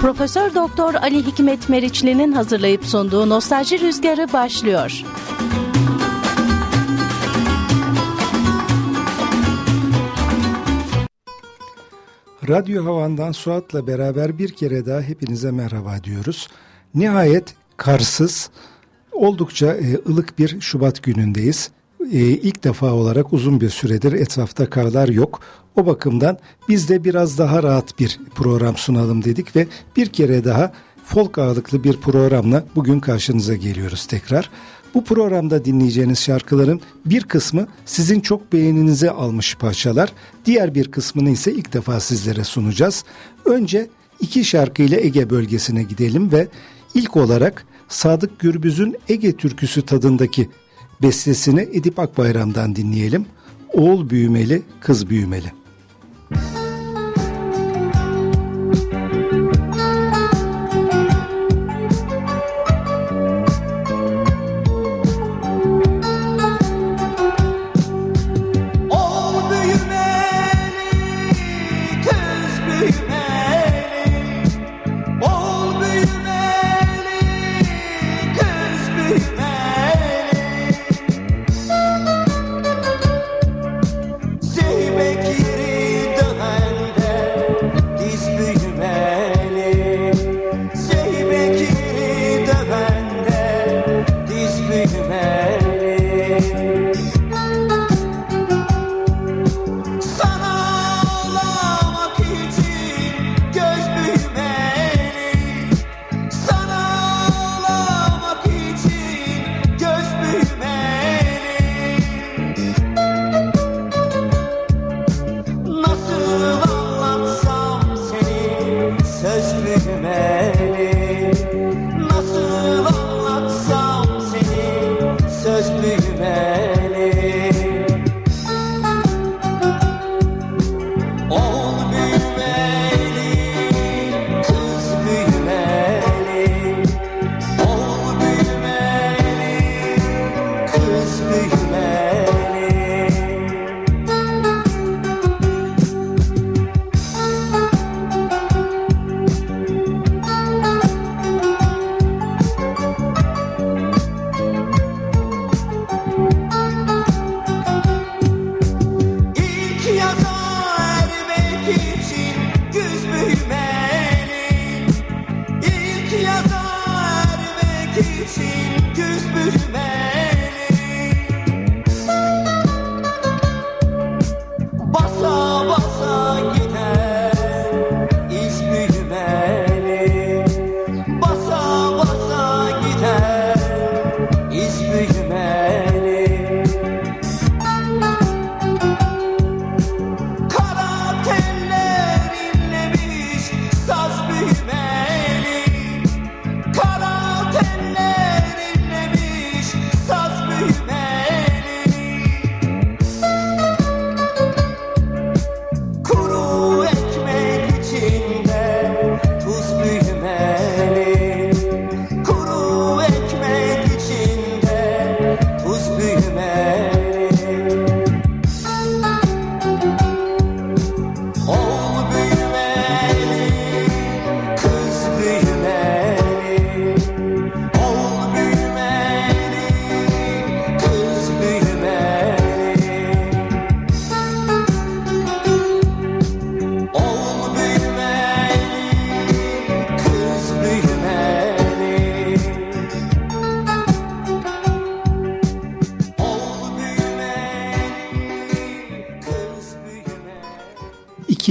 Profesör Doktor Ali Hikmet Meriçli'nin hazırlayıp sunduğu Nostalji Rüzgarı başlıyor. Radyo Havan'dan Suat'la beraber bir kere daha hepinize merhaba diyoruz. Nihayet karsız, oldukça e, ılık bir Şubat günündeyiz. E, ilk defa olarak uzun bir süredir etrafta karlar yok. O bakımdan biz de biraz daha rahat bir program sunalım dedik ve bir kere daha folk ağırlıklı bir programla bugün karşınıza geliyoruz tekrar. Bu programda dinleyeceğiniz şarkıların bir kısmı sizin çok beğeninize almış parçalar, diğer bir kısmını ise ilk defa sizlere sunacağız. Önce iki şarkıyla Ege bölgesine gidelim ve ilk olarak Sadık Gürbüz'ün Ege türküsü tadındaki bestesini Edip Akbayram'dan dinleyelim. Oğul büyümeli, kız büyümeli.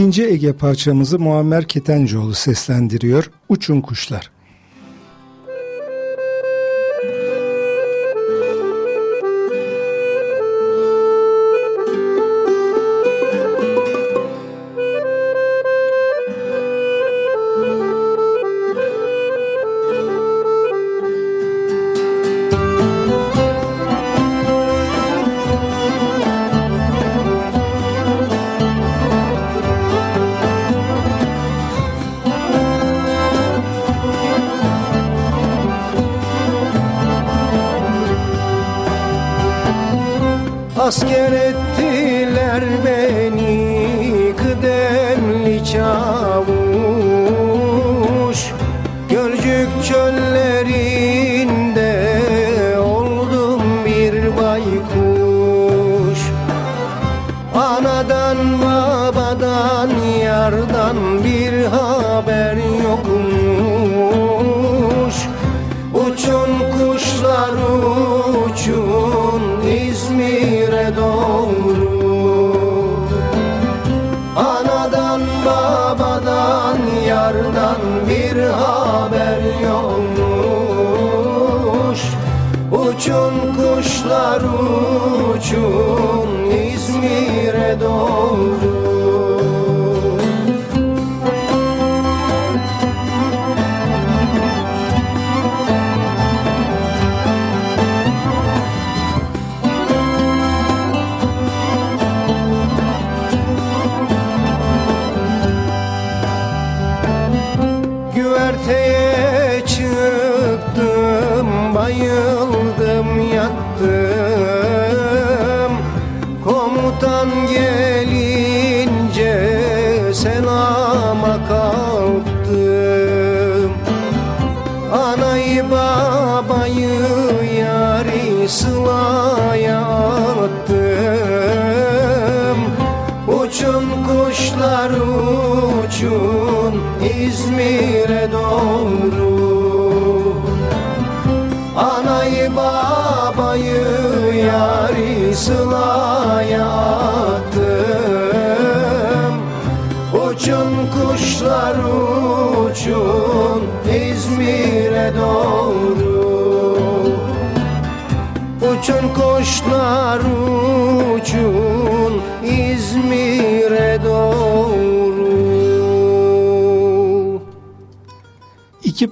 İkinci Ege parçamızı Muammer Ketencoğlu seslendiriyor. Uçun Kuşlar.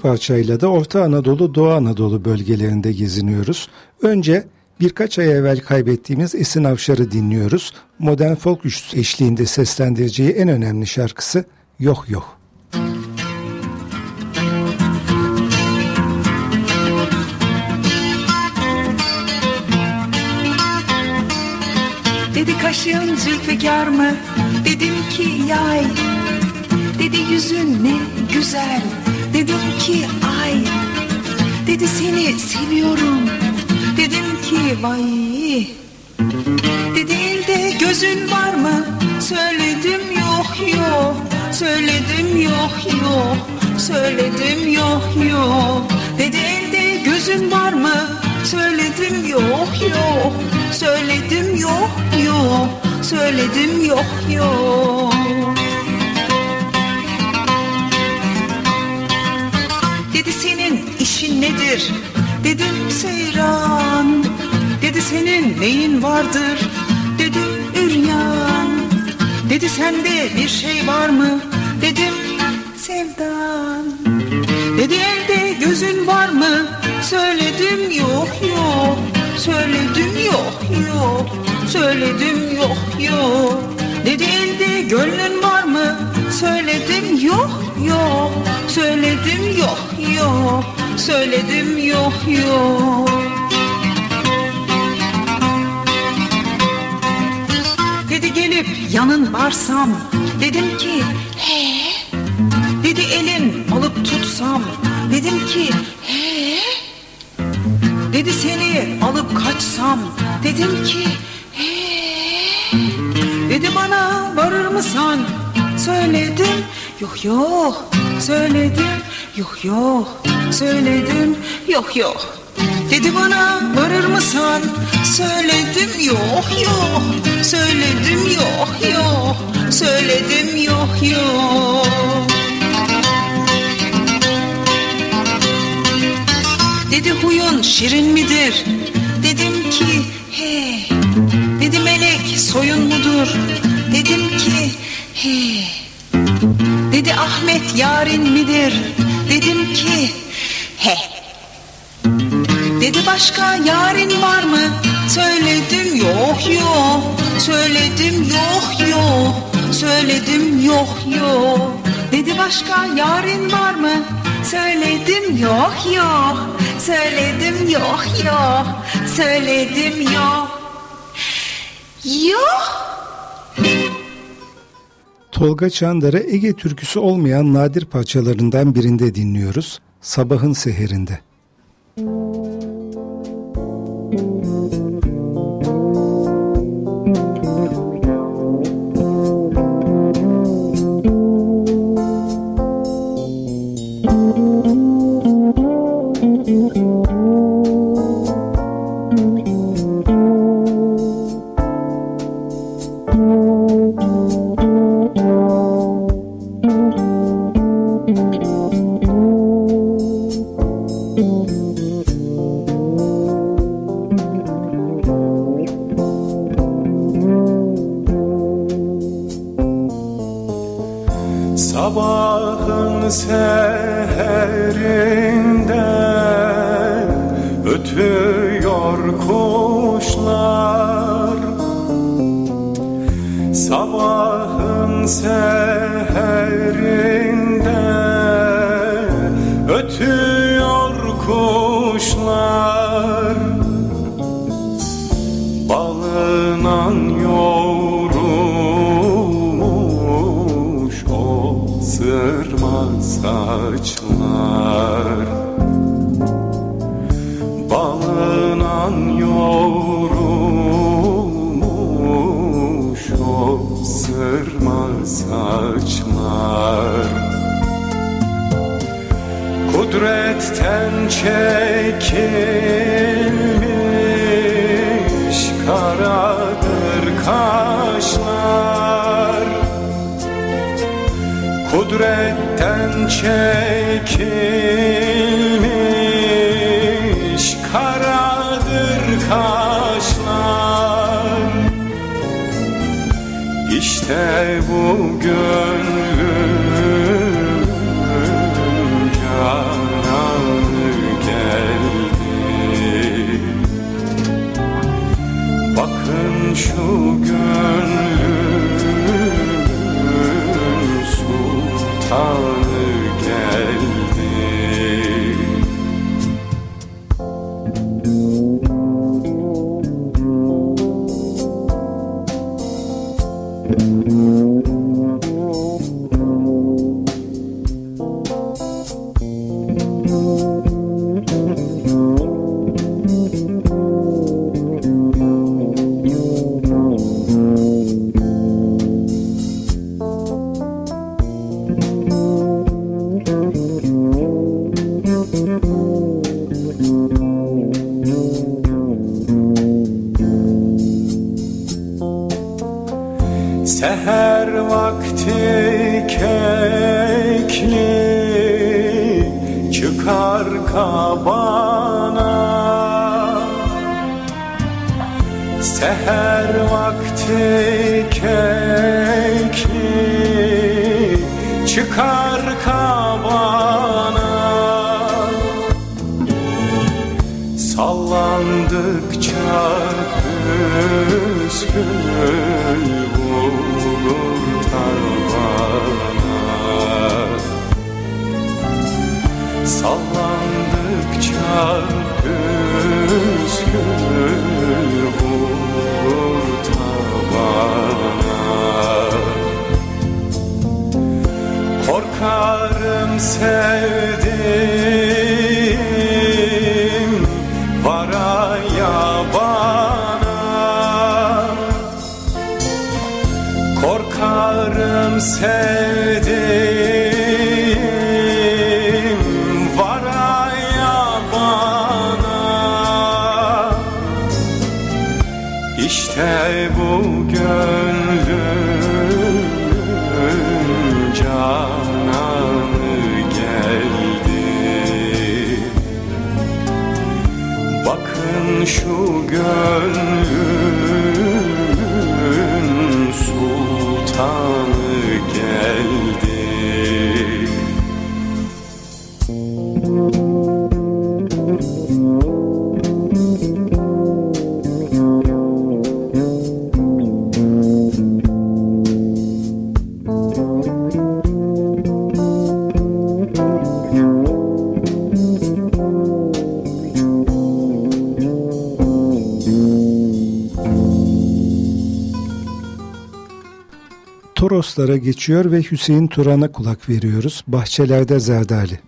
Parçayla da Orta Anadolu, Doğu Anadolu bölgelerinde geziniyoruz. Önce birkaç ay evvel kaybettiğimiz Esin Avşar'ı dinliyoruz. Modern folk eşliğinde seslendireceği en önemli şarkısı Yok Yok. Dedi kaşın zülfikar mı? Dedim ki yay Dedi yüzün ne güzel Dedim ki ay. Dedi seni seviyorum. Dedim ki vay. Dedi elde gözün var mı? Söyledim yok yok. Söyledim yok yok. Söyledim yok yok. Dedi elde gözün var mı? Söyledim yok yok. Söyledim yok yok. Söyledim yok yok Dedi senin işin nedir? Dedim seyran Dedi senin neyin vardır? Dedim üryan Dedi sende bir şey var mı? Dedim sevdan Dedi elde gözün var mı? Söyledim yok yok Söyledim yok yok Söyledim yok yok Dedi elde gönlün var mı? Söyledim yok yok Söyledim yok yok. Söyledim yok yok. Dedi gelip yanın varsam Dedim ki he? Dedi elin alıp tutsam Dedim ki he? Dedi seni alıp kaçsam Dedim ki he? Dedi bana varır mısın? Söyledim yok yok. Söyledim. Yok yok. Söyledim. Yok yok. Dedi bana varır mısın? Söyledim. Yok yok. Söyledim. Yok yok. Söyledim. Yok yok. Dedi huyun şirin midir? Dedim ki he. Dedi melek soyun mudur? Dedim ki he. Dedi Ahmet yarin midir? Dedim ki he. Dedi başka yarin var mı? Söyledim yok yok. Söyledim yok yok. Söyledim yok yok. Dedi başka yarin var mı? Söyledim yok yok. Söyledim yok yok. Söyledim yok. Yok. Tolga Çandar'ı Ege türküsü olmayan nadir parçalarından birinde dinliyoruz. Sabahın Seherinde. Çekilmiş karadır kaşlar. Kudretten çekilmiş karadır kaşlar. İşte bu gönlüm Sallandıkça püskül vurur tavana Sallandıkça püskül vurur tavana Korkarım sevdim bana. Korkarım sevdim gönlüm Toroslara geçiyor ve Hüseyin Turan'a kulak veriyoruz. Bahçelerde Zerdali.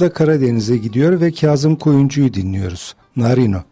Hızla Karadeniz'e gidiyor ve Kazım Koyuncu'yu dinliyoruz. Narino.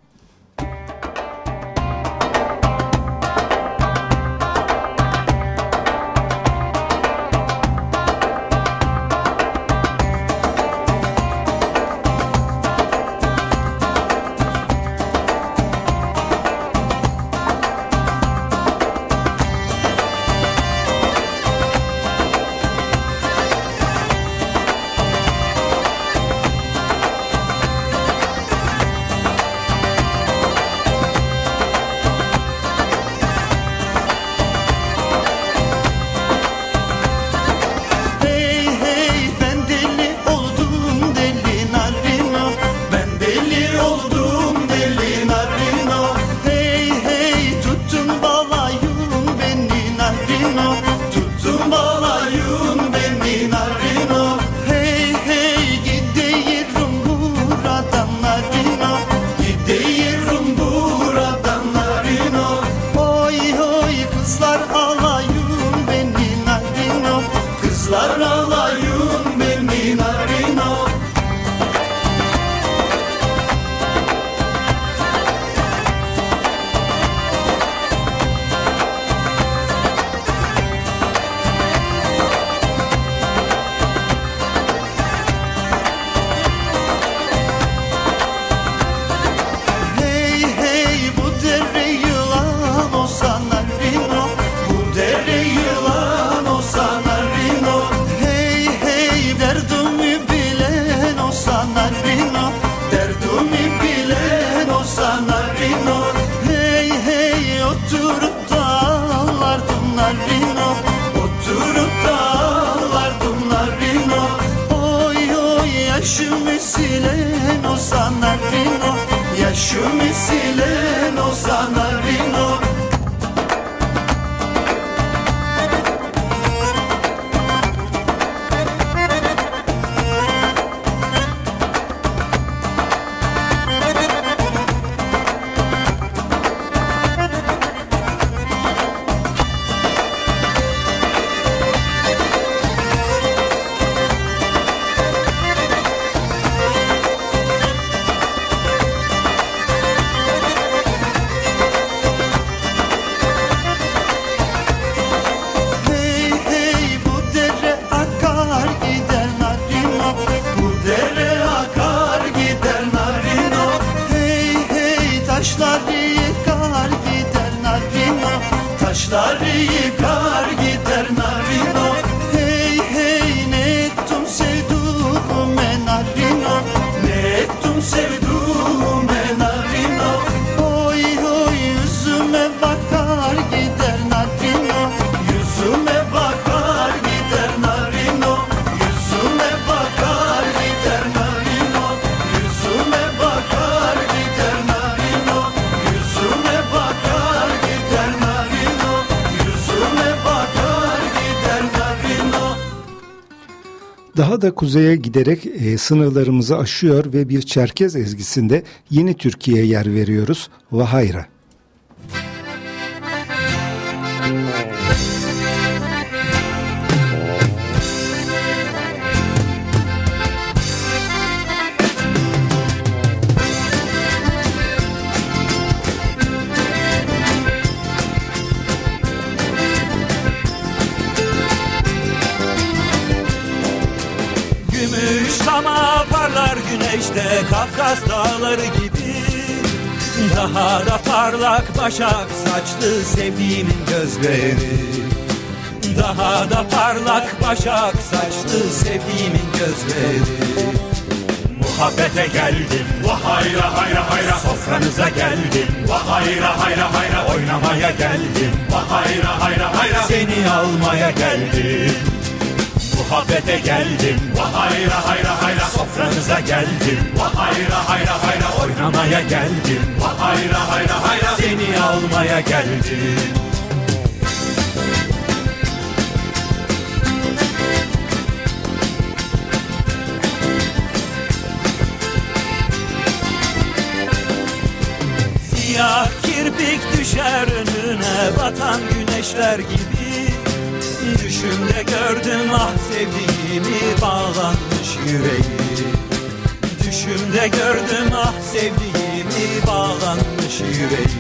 Kuzeye giderek e, sınırlarımızı aşıyor ve bir Çerkez ezgisinde yeni Türkiye'ye yer veriyoruz. Vahayra. Parlak başak saçlı sevdiğimin gözleri. Daha da parlak başak saçlı sevdiğimin gözleri. Muhabbete geldim Vah hayra hayra Sofranıza geldim Vah hayra hayra. Oynamaya geldim Vah hayra hayra hayra. Seni almaya geldim Muhabbete geldim. Vah hayra hayra Sofranıza geldim. Vah hayra hayra. Oynamaya geldim. Vah hayra hayra hayra. Seni almaya geldim. Siyah kirpik düşer önüne. Batan güneşler gibi Düşümde gördüm ah sevdiğimi bağlanmış yüreği Düşümde gördüm ah sevdiğimi bağlanmış yüreği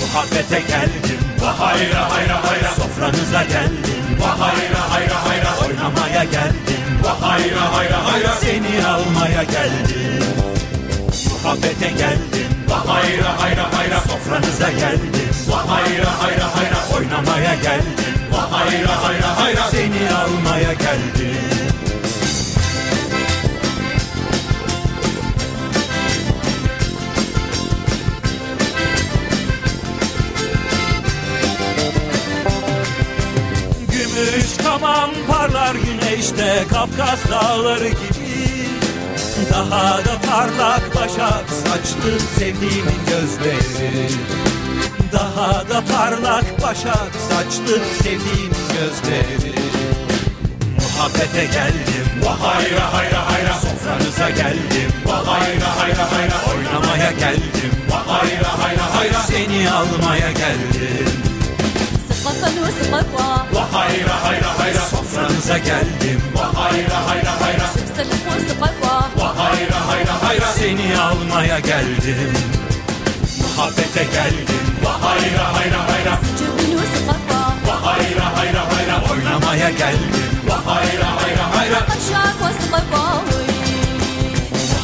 Muhabbete geldim vah hayra hayra Sofranıza geldim vah hayra hayra Oynamaya geldim vah hayra hayra Seni almaya geldim. Muhabbete geldim vah hayra hayra Sofranıza geldim vah hayra hayra. Oynamaya geldim hayra hayra hayra Seni almaya geldim. Gümüş kaman parlar güneşte Kafkas dağları gibi. Daha da parlak başak saçlı sevdiğimin gözleri daha da parlak başak saçlı sevdiğim gözleri. Muhabbete geldim. Vahayra hayra hayra. Sofranıza geldim. Vahayra hayra hayra. Oynamaya geldim. Vahayra hayra hayra. Seni almaya geldim. Sıkatan ve Vahayra hayra hayra. Sofranıza geldim. Vahayra hayra hayra. Vahayra hayra hayra. Seni almaya geldim. Muhabbete geldim. Hayra hayra hayra. Sucuğunu sıpakla. Hayra hayra hayra. Oynamaya geldim. Hayra hayra hayra. Aşağı koy sıpakla.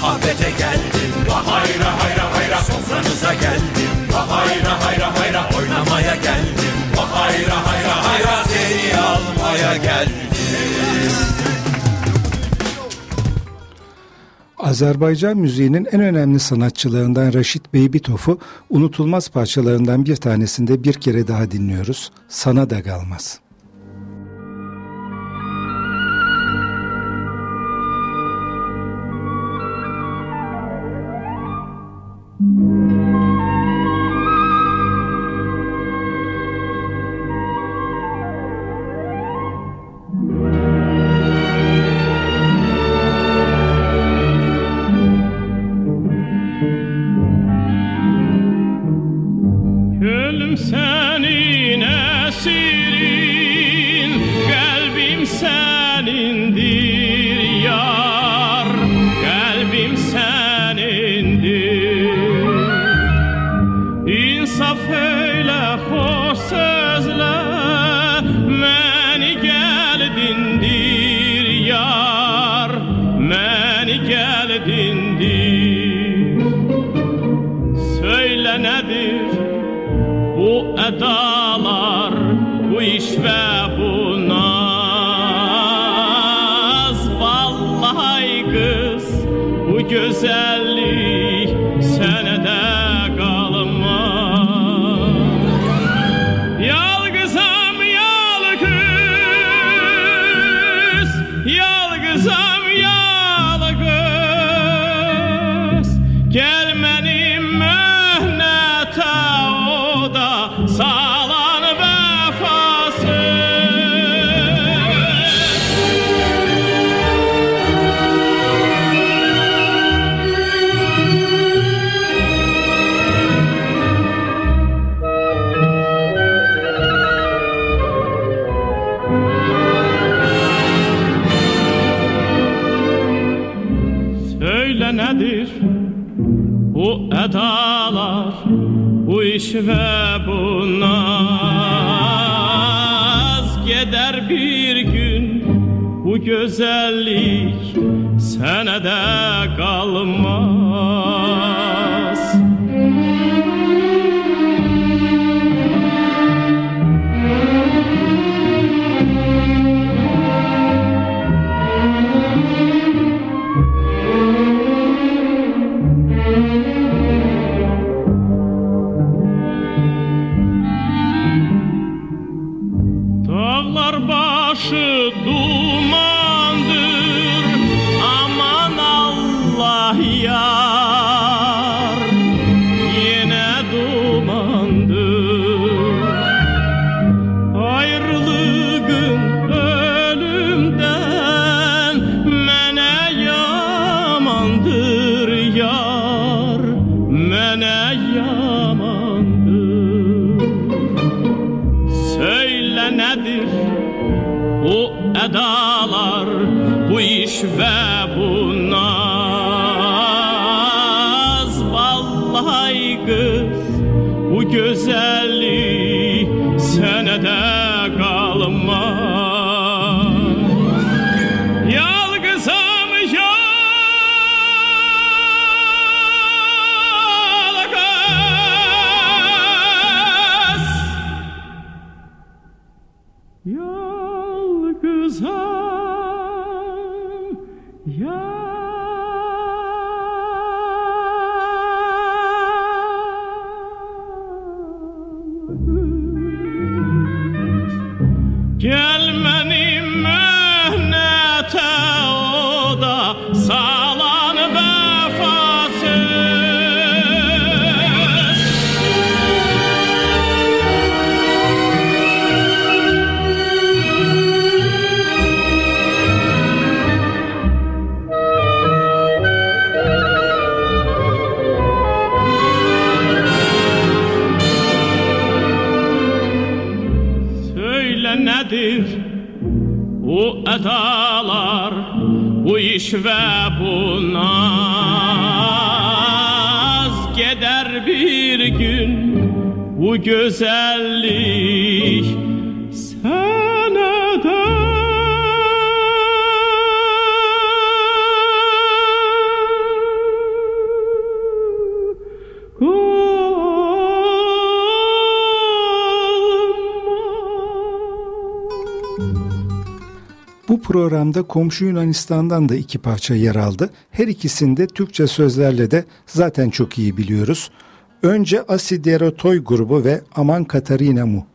Muhabbete geldim. Hayra hayra hayra. Sofranıza geldim. Hayra hayra hayra. Oynamaya geldim. Hayra hayra hayra. Seni almaya geldim. Azerbaycan müziğinin en önemli sanatçılarından Raşit Beybitov'u unutulmaz parçalarından bir tanesinde bir kere daha dinliyoruz. Sana da kalmaz. ve bu naz Gider bir gün. Bu güzellik Sene de kalmaz. kalmaz. programda komşu Yunanistan'dan da iki parça yer aldı. Her ikisinde Türkçe sözlerle de zaten çok iyi biliyoruz. Önce Asiderotoy grubu ve Aman Katarina Mu.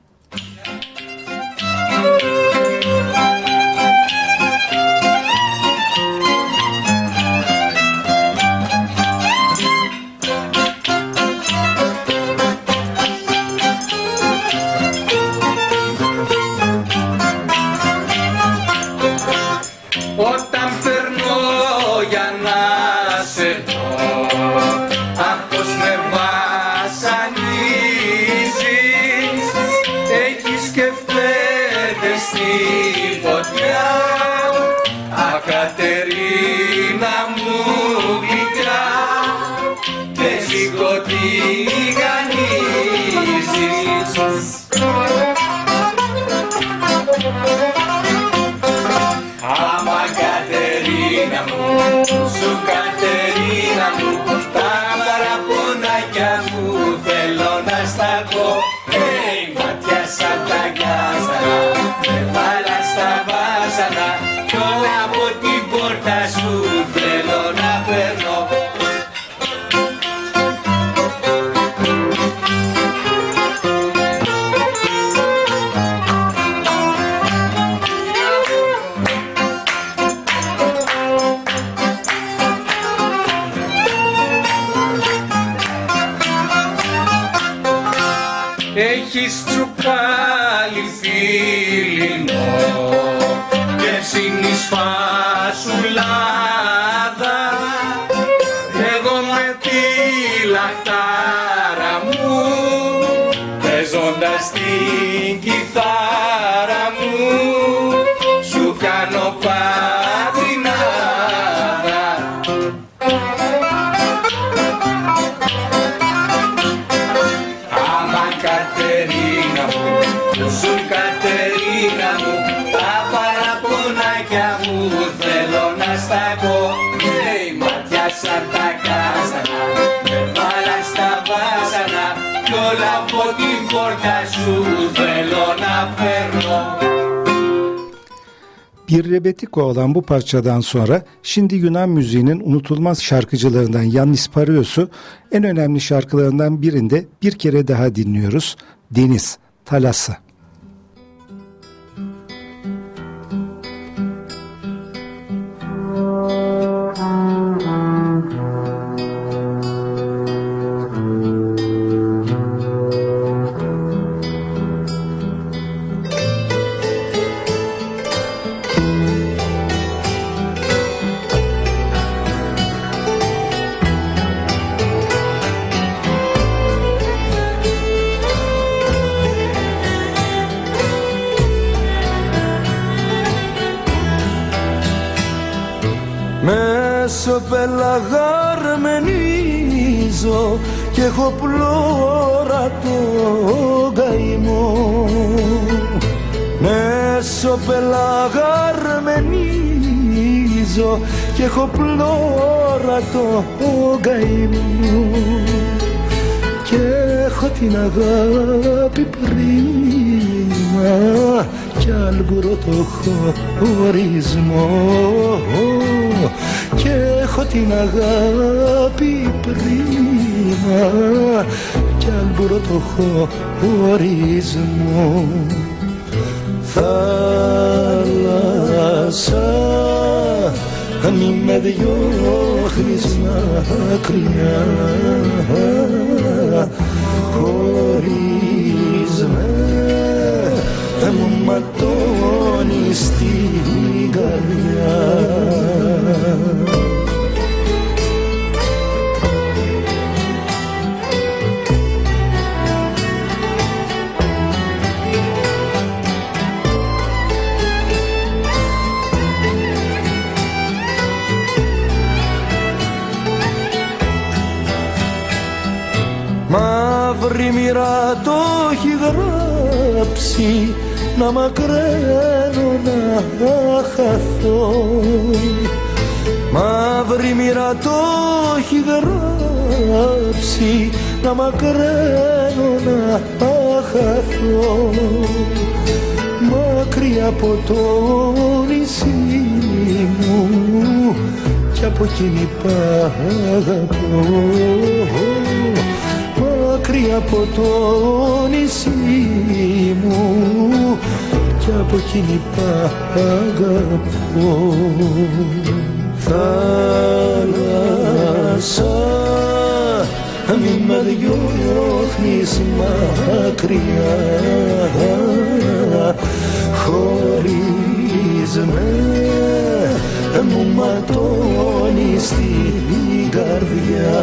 παραπονάκια μου θέλω να στακώ Hey, μάτια σαν τα κάστανα Με βάλα στα βάσανα Κι όλα από την πόρτα σου θέλω να φέρνω Bir rebetiko olan bu parçadan sonra şimdi Yunan müziğinin unutulmaz şarkıcılarından Yannis Parios'u en önemli şarkılarından birinde bir kere daha dinliyoruz. Deniz, Talası. Χωρισμό θάλασσα μη με διώχνεις μακριά. Χωρίς με μου ματώνεις την καρδιά να μακραίνω να χαθώ. Μαύρη μοίρα το έχει γράψει να μακραίνω να χαθώ. Μακριά από το νησί μου κι από εκείνη που αγαπώ μακριά από το νησί μου κι από εκείνη που αγαπώ θάλασσα μη με διώχνεις μακριά. Χωρίς με μου ματώνεις την καρδιά.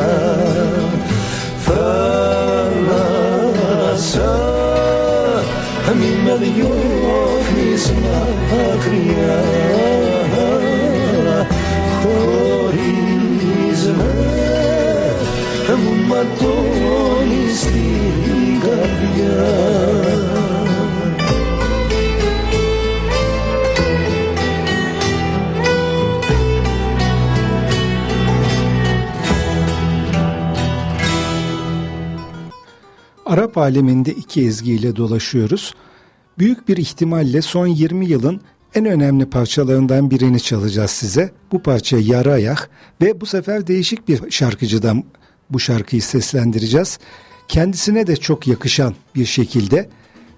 Θάλασσα μη με διώχνεις yok μακριά χωρίς με μου ματώνει στην καρδιά Arap aleminde iki ezgiyle dolaşıyoruz. Büyük bir ihtimalle son 20 yılın en önemli parçalarından birini çalacağız size. Bu parça Yara Ayak ve bu sefer değişik bir şarkıcıdan bu şarkıyı seslendireceğiz. Kendisine de çok yakışan bir şekilde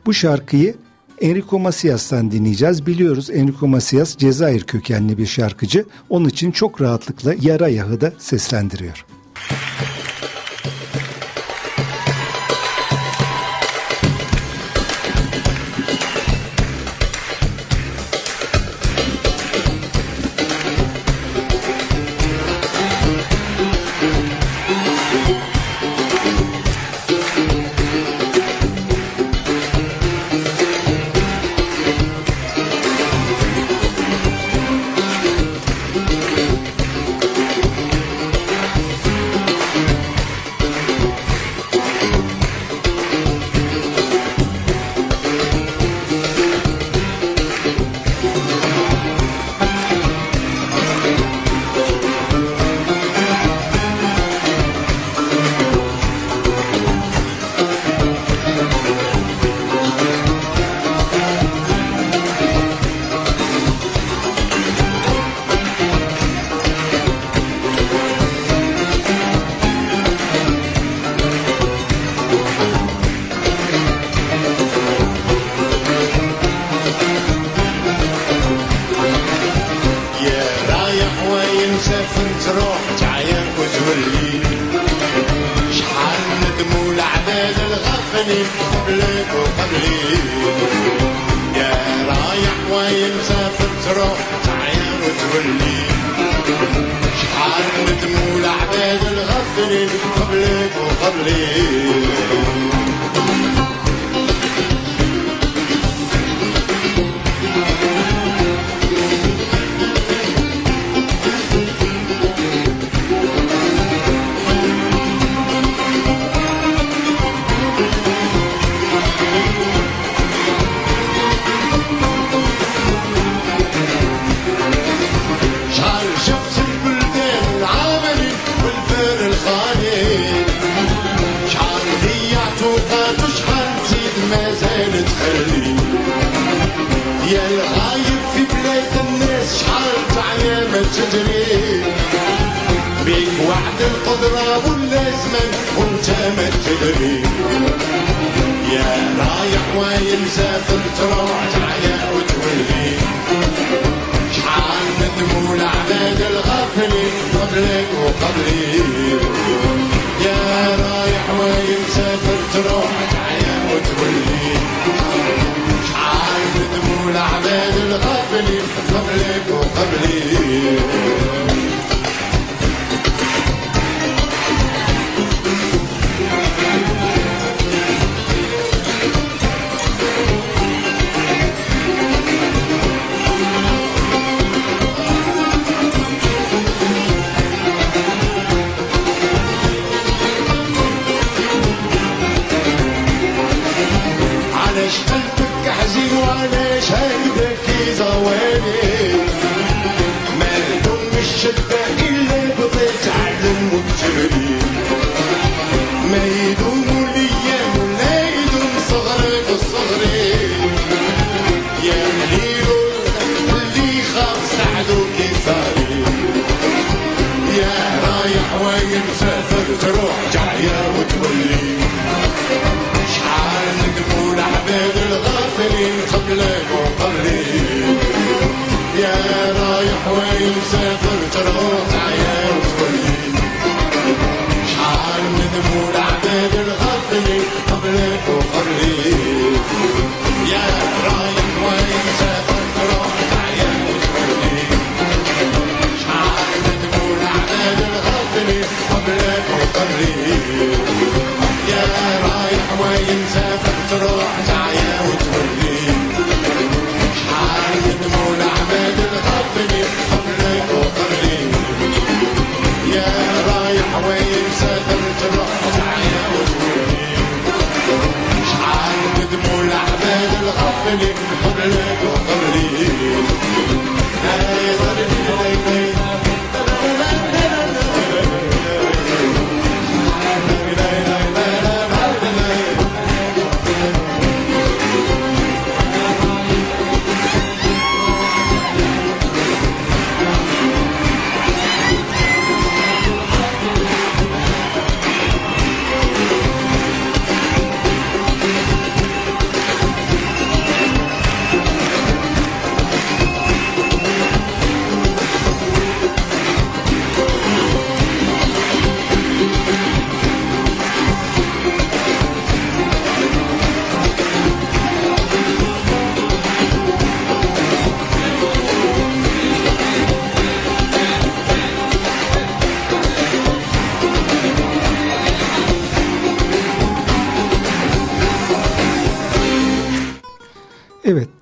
bu şarkıyı Enrico Macias'tan dinleyeceğiz. Biliyoruz Enrico Macias Cezayir kökenli bir şarkıcı. Onun için çok rahatlıkla Yara Yahı da seslendiriyor. مسافر تروح تعيا وتولي شحال ندموا العباد الغافلين قبلك وقبلي القدرة ولا زمان وانت ما تدري يا رايح وين مسافر تروح تعيا وتولي. شحال ندموا العباد الغافلين قبلك وقبلي. يا رايح وين مسافر تروح تعيا وتولي. شحال ندموا العباد الغافلين قبلك وقبلي. ثواني ما تهم الشدة إلا بتتعلم وتغني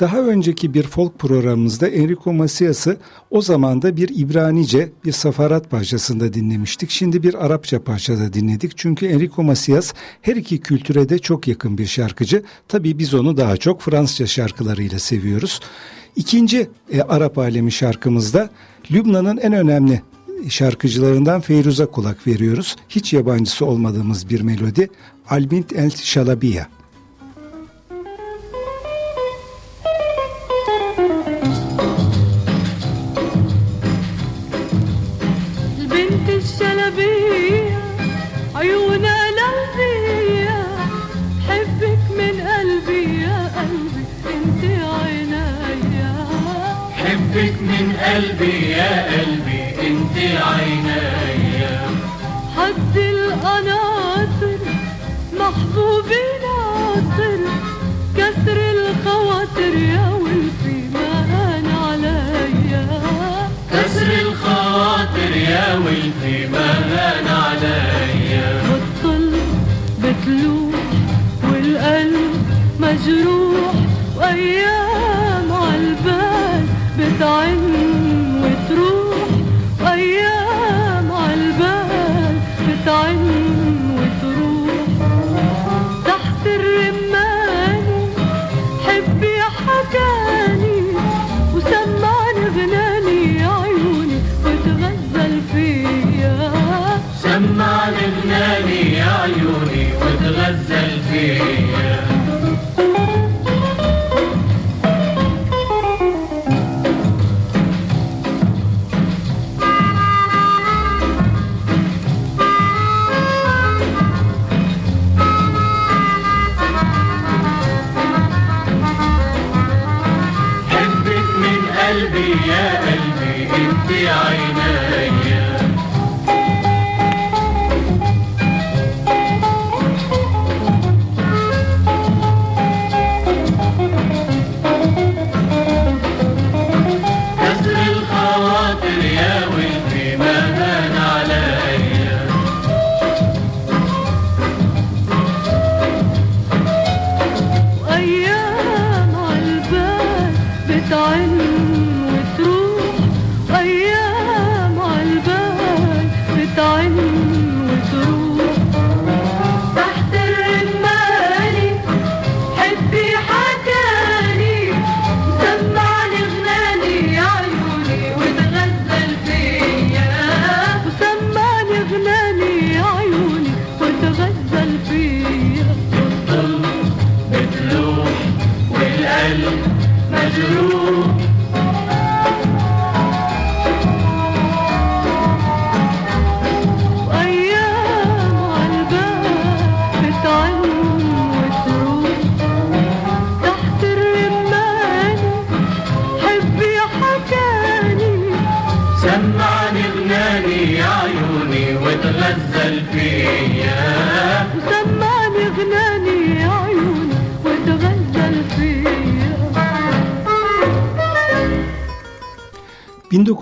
daha önceki bir folk programımızda Enrico Macias'ı o zaman da bir İbranice, bir safarat parçasında dinlemiştik. Şimdi bir Arapça parçada dinledik. Çünkü Enrico Macias her iki kültüre de çok yakın bir şarkıcı. Tabii biz onu daha çok Fransızca şarkılarıyla seviyoruz. İkinci e, Arap alemi şarkımızda Lübnan'ın en önemli şarkıcılarından Feyruz'a kulak veriyoruz. Hiç yabancısı olmadığımız bir melodi. Albint el Şalabiya. قلبي يا قلبي انت عينيا حد القناطر محبوبي ناصر كسر الخواطر يا ولفي ما هان عليا. كسر الخاطر يا ولفي ما هان عليا. والطل بتلوح والقلب مجروح وأيام عالبال بتعن تغزل فيها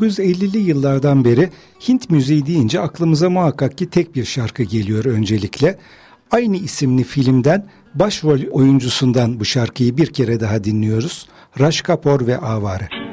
1950'li yıllardan beri Hint müziği deyince aklımıza muhakkak ki tek bir şarkı geliyor öncelikle. Aynı isimli filmden başrol oyuncusundan bu şarkıyı bir kere daha dinliyoruz. Raj Kapoor ve Avare.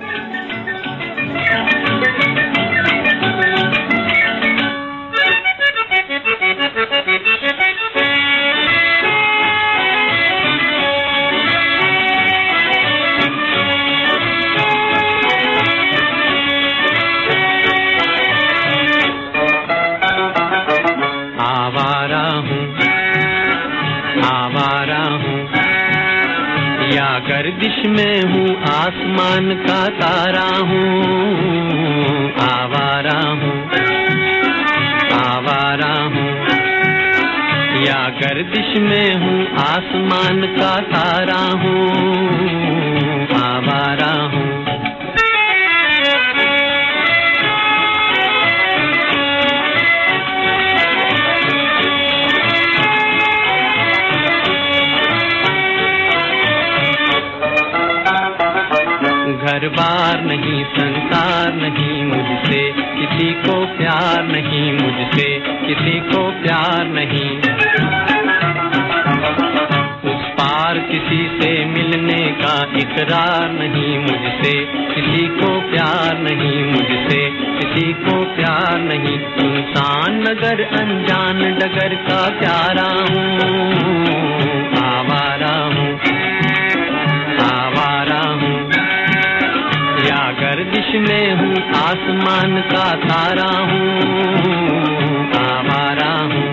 آتش میں ہوں، آسمان کا تارا ہوں، آوارہ ہوں آوارہ ہوں۔ یا گردش میں ہوں، آسمان کا تارا ہوں، آوارہ ہوں۔ کاروبار نہیں، سنسار نہیں، مجھ سے کسی کو پیار نہیں، مجھ سے کسی کو پیار نہیں۔ اس پار کسی سے ملنے کا اقرار نہیں، مجھ سے کسی کو پیار نہیں، مجھ سے کسی کو پیار نہیں۔ انسان نگر انجان ڈگر کا پیارا ہوں، آواز میں ہوں آسمان کا تارا ہوں آوارہ ہوں۔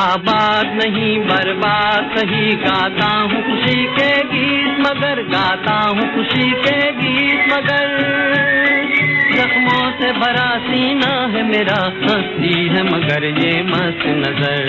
آباد نہیں، برباد صحیح گاتا ہوں، خوشی کے گیت مگر گاتا ہوں، خوشی کے گیت مگر۔ زخموں سے بھرا سینہ ہے میرا، ہنسی ہے مگر یہ مست نظر۔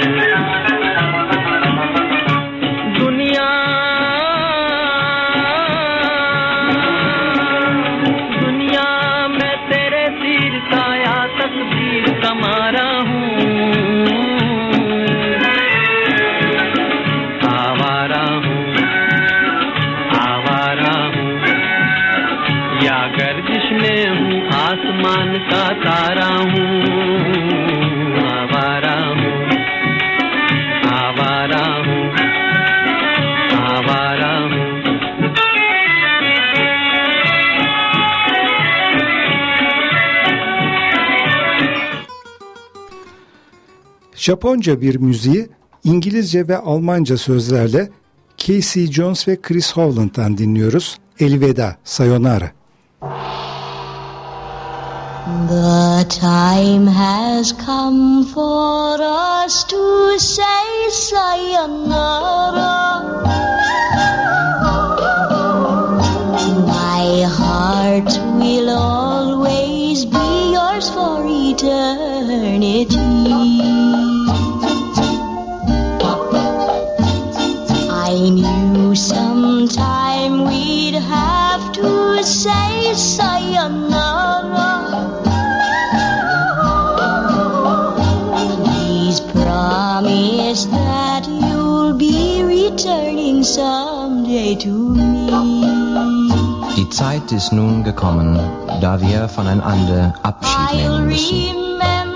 Japonca bir müziği İngilizce ve Almanca sözlerle Casey Jones ve Chris Howland'dan dinliyoruz. Elveda, sayonara. The time has come for us to say sayonara. Die Zeit ist nun gekommen, da wir voneinander Abschied nehmen müssen.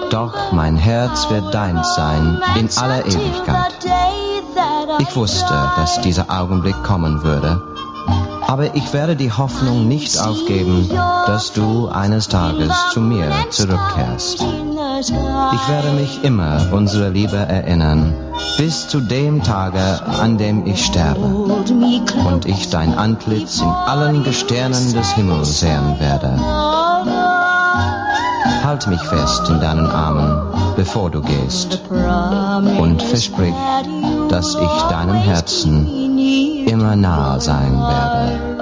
Doch mein Herz wird deins sein in aller Ewigkeit. Ich wusste, dass dieser Augenblick kommen würde, aber ich werde die Hoffnung nicht aufgeben, dass du eines Tages zu mir zurückkehrst. Ich werde mich immer unserer Liebe erinnern, bis zu dem Tage, an dem ich sterbe und ich dein Antlitz in allen Gestirnen des Himmels sehen werde. Halt mich fest in deinen Armen, bevor du gehst, und versprich, dass ich deinem Herzen immer nahe sein werde.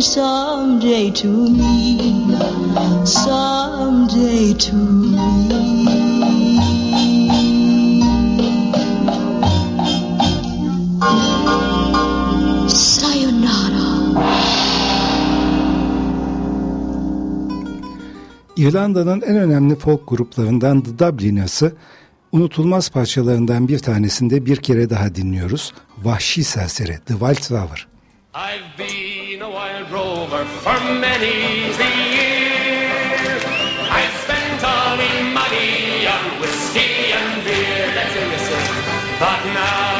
Returning someday to me. Someday to me. Sayonara. İrlanda'nın en önemli folk gruplarından The Dublinas'ı unutulmaz parçalarından bir tanesinde bir kere daha dinliyoruz. Vahşi Serseri, The Wild Rover. I've been wild rover for many years. I've spent all my money on whiskey and beer. But now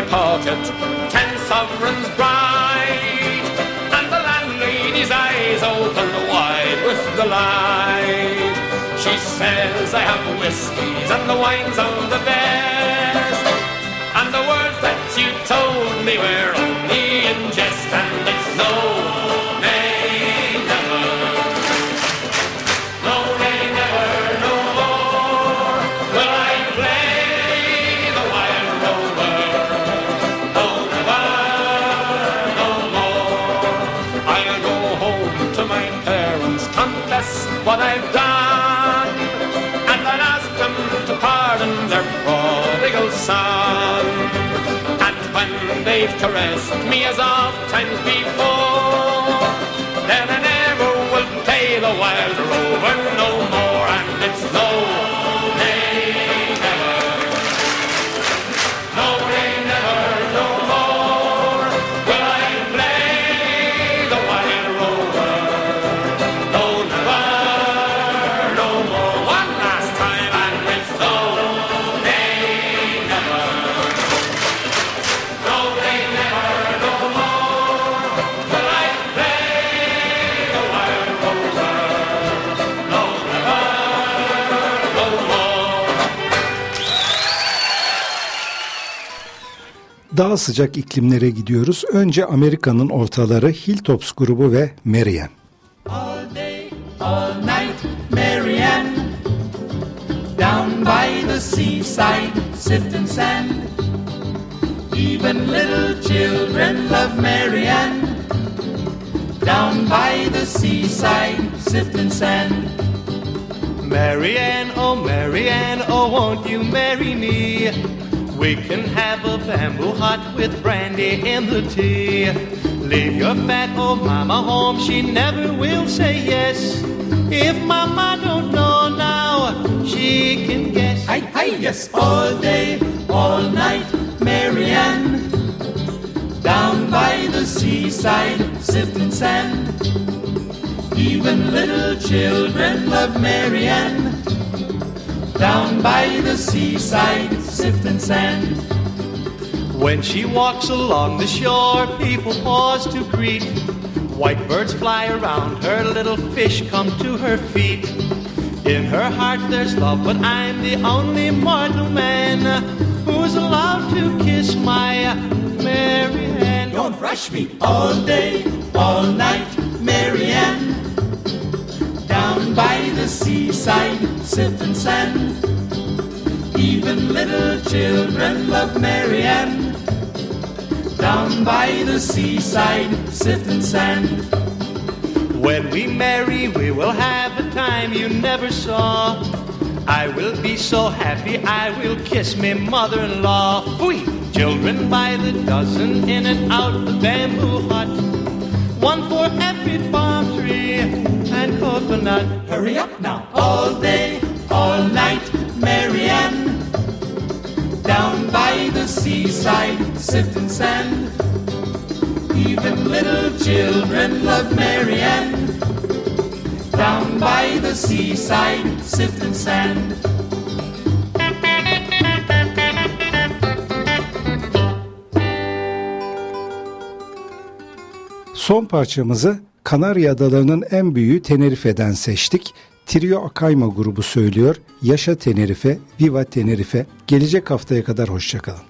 my pocket ten sovereigns bright, and the landlady's eyes opened wide with delight. She says I have whiskies and the wines of the best, and the words that you told me were only in jest, and it's no, confess what I've done, and I'll ask them to pardon their prodigal son. And when they've caressed me as oft times before, then I never will play the wild rover no more, and it's no, Daha sıcak iklimlere gidiyoruz. Önce Amerika'nın ortaları Hilltops grubu ve Marianne. All day, all night, Marianne. Down by the seaside, sifting sand. Even little children love Marianne. Down by the seaside, sifting sand. Marianne, oh Marianne, oh won't you marry me? We can have a bamboo hut with brandy in the tea. Leave your fat old mama home, she never will say yes. If mama don't know now, she can guess. Hi, hi, yes, all day, all night, Marianne. Down by the seaside, sifting sand. Even little children love Marianne. Down by the seaside, sifting sand. When she walks along the shore, people pause to greet. White birds fly around her, little fish come to her feet. In her heart there's love, but I'm the only mortal man who's allowed to kiss my Mary Marianne. Don't rush me all day, all night, Marianne. Down by the seaside, sifting sand. Even little children love Marianne. Down by the seaside, sifting sand. When we marry, we will have a time you never saw. I will be so happy, I will kiss me mother-in-law. Fui! Children by the dozen, in and out the bamboo hut. One for every palm tree and coconut. Hurry up now, all day, all night, Marianne. Down by the seaside, sit sand. Even little children love Marianne. Down by the seaside, sit sand. Son parçamızı Kanarya Adaları'nın en büyüğü Tenerife'den seçtik. Trio Akayma grubu söylüyor. Yaşa Tenerife, Viva Tenerife. Gelecek haftaya kadar hoşçakalın.